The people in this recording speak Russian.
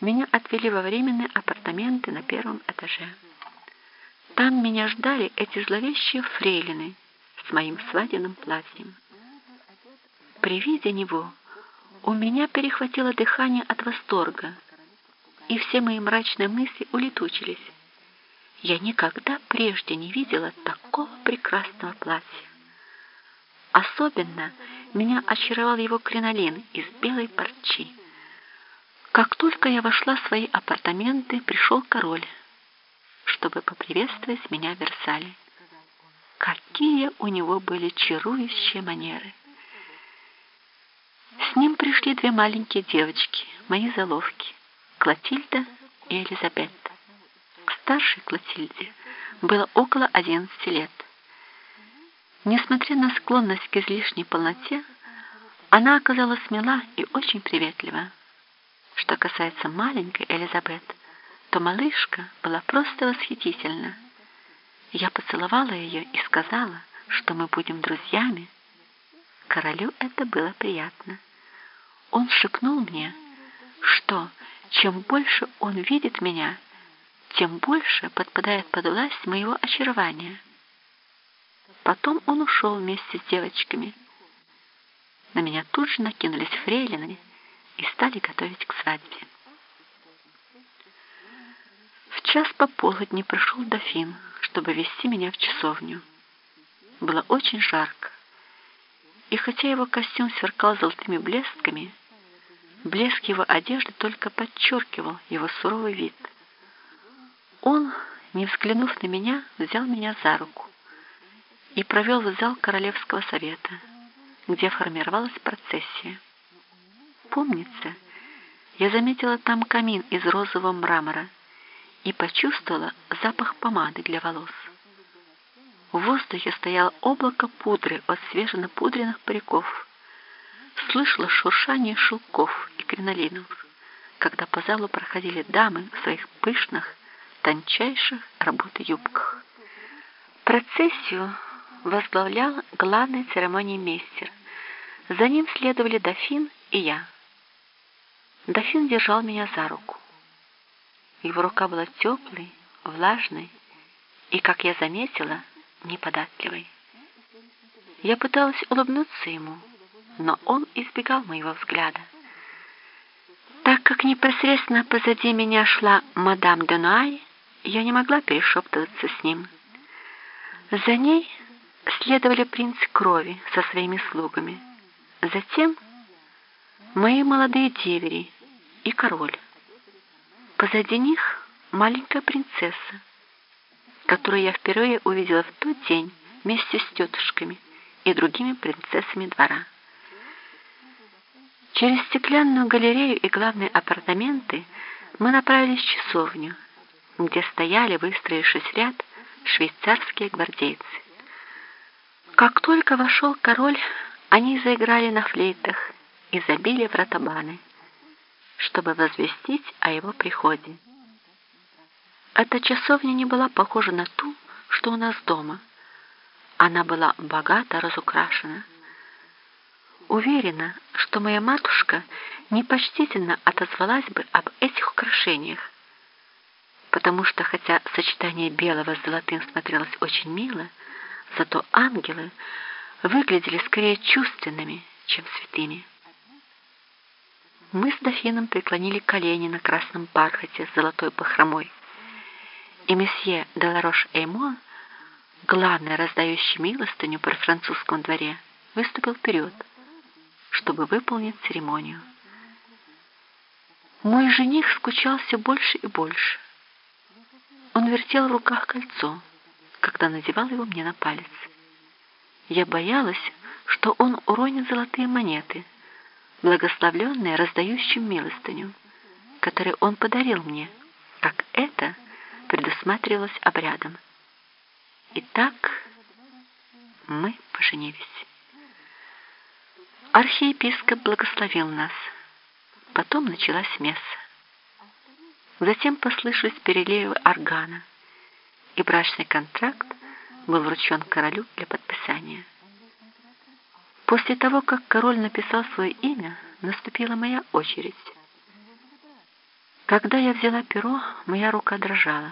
меня отвели во временные апартаменты на первом этаже. Там меня ждали эти зловещие фрейлины с моим свадебным платьем. При виде него у меня перехватило дыхание от восторга, и все мои мрачные мысли улетучились. Я никогда прежде не видела такого прекрасного платья. Особенно меня очаровал его кринолин из белой парчи. Как только я вошла в свои апартаменты, пришел король, чтобы поприветствовать меня в Версале. Какие у него были чарующие манеры! С ним пришли две маленькие девочки, мои заловки, Клотильда и Елизабетта. К старшей Клотильде было около 11 лет. Несмотря на склонность к излишней полноте, она оказалась смела и очень приветлива. Что касается маленькой Элизабет, то малышка была просто восхитительна. Я поцеловала ее и сказала, что мы будем друзьями. Королю это было приятно. Он шепнул мне, что чем больше он видит меня, тем больше подпадает под власть моего очарования. Потом он ушел вместе с девочками. На меня тут же накинулись фрейлины и стали готовить к свадьбе. В час пополудни пришел дофин, чтобы вести меня в часовню. Было очень жарко, и хотя его костюм сверкал золотыми блесками, блеск его одежды только подчеркивал его суровый вид. Он, не взглянув на меня, взял меня за руку и провел в зал Королевского совета, где формировалась процессия. Помнится, я заметила там камин из розового мрамора и почувствовала запах помады для волос. В воздухе стояло облако пудры от свеженапудренных париков. Слышала шуршание шелков и кринолинов, когда по залу проходили дамы в своих пышных, тончайших работы юбках. Процессию возглавлял главный церемониймейстер. За ним следовали дофин и я. Дофин держал меня за руку. Его рука была теплой, влажной и, как я заметила, неподатливой. Я пыталась улыбнуться ему, но он избегал моего взгляда. Так как непосредственно позади меня шла мадам Денуай, я не могла перешептываться с ним. За ней следовали принц крови со своими слугами. Затем мои молодые девери и король. Позади них маленькая принцесса, которую я впервые увидела в тот день вместе с тетушками и другими принцессами двора. Через стеклянную галерею и главные апартаменты мы направились в часовню, где стояли, выстроившись ряд, швейцарские гвардейцы. Как только вошел король, они заиграли на флейтах и забили в чтобы возвестить о его приходе. Эта часовня не была похожа на ту, что у нас дома. Она была богато разукрашена. Уверена, что моя матушка непочтительно отозвалась бы об этих украшениях, потому что хотя сочетание белого с золотым смотрелось очень мило, Зато ангелы выглядели скорее чувственными, чем святыми. Мы с дофином преклонили колени на красном бархате с золотой бахромой, и месье Деларош Эймо, главный раздающий милостыню при французском дворе, выступил вперед, чтобы выполнить церемонию. Мой жених скучал все больше и больше. Он вертел в руках кольцо, когда надевал его мне на палец. Я боялась, что он уронит золотые монеты, благословленные раздающим милостыню, которые он подарил мне, как это предусматривалось обрядом. Итак, мы поженились. Архиепископ благословил нас. Потом началась месса. Затем послышались переливы органа и брачный контракт был вручен королю для подписания. После того, как король написал свое имя, наступила моя очередь. Когда я взяла перо, моя рука дрожала.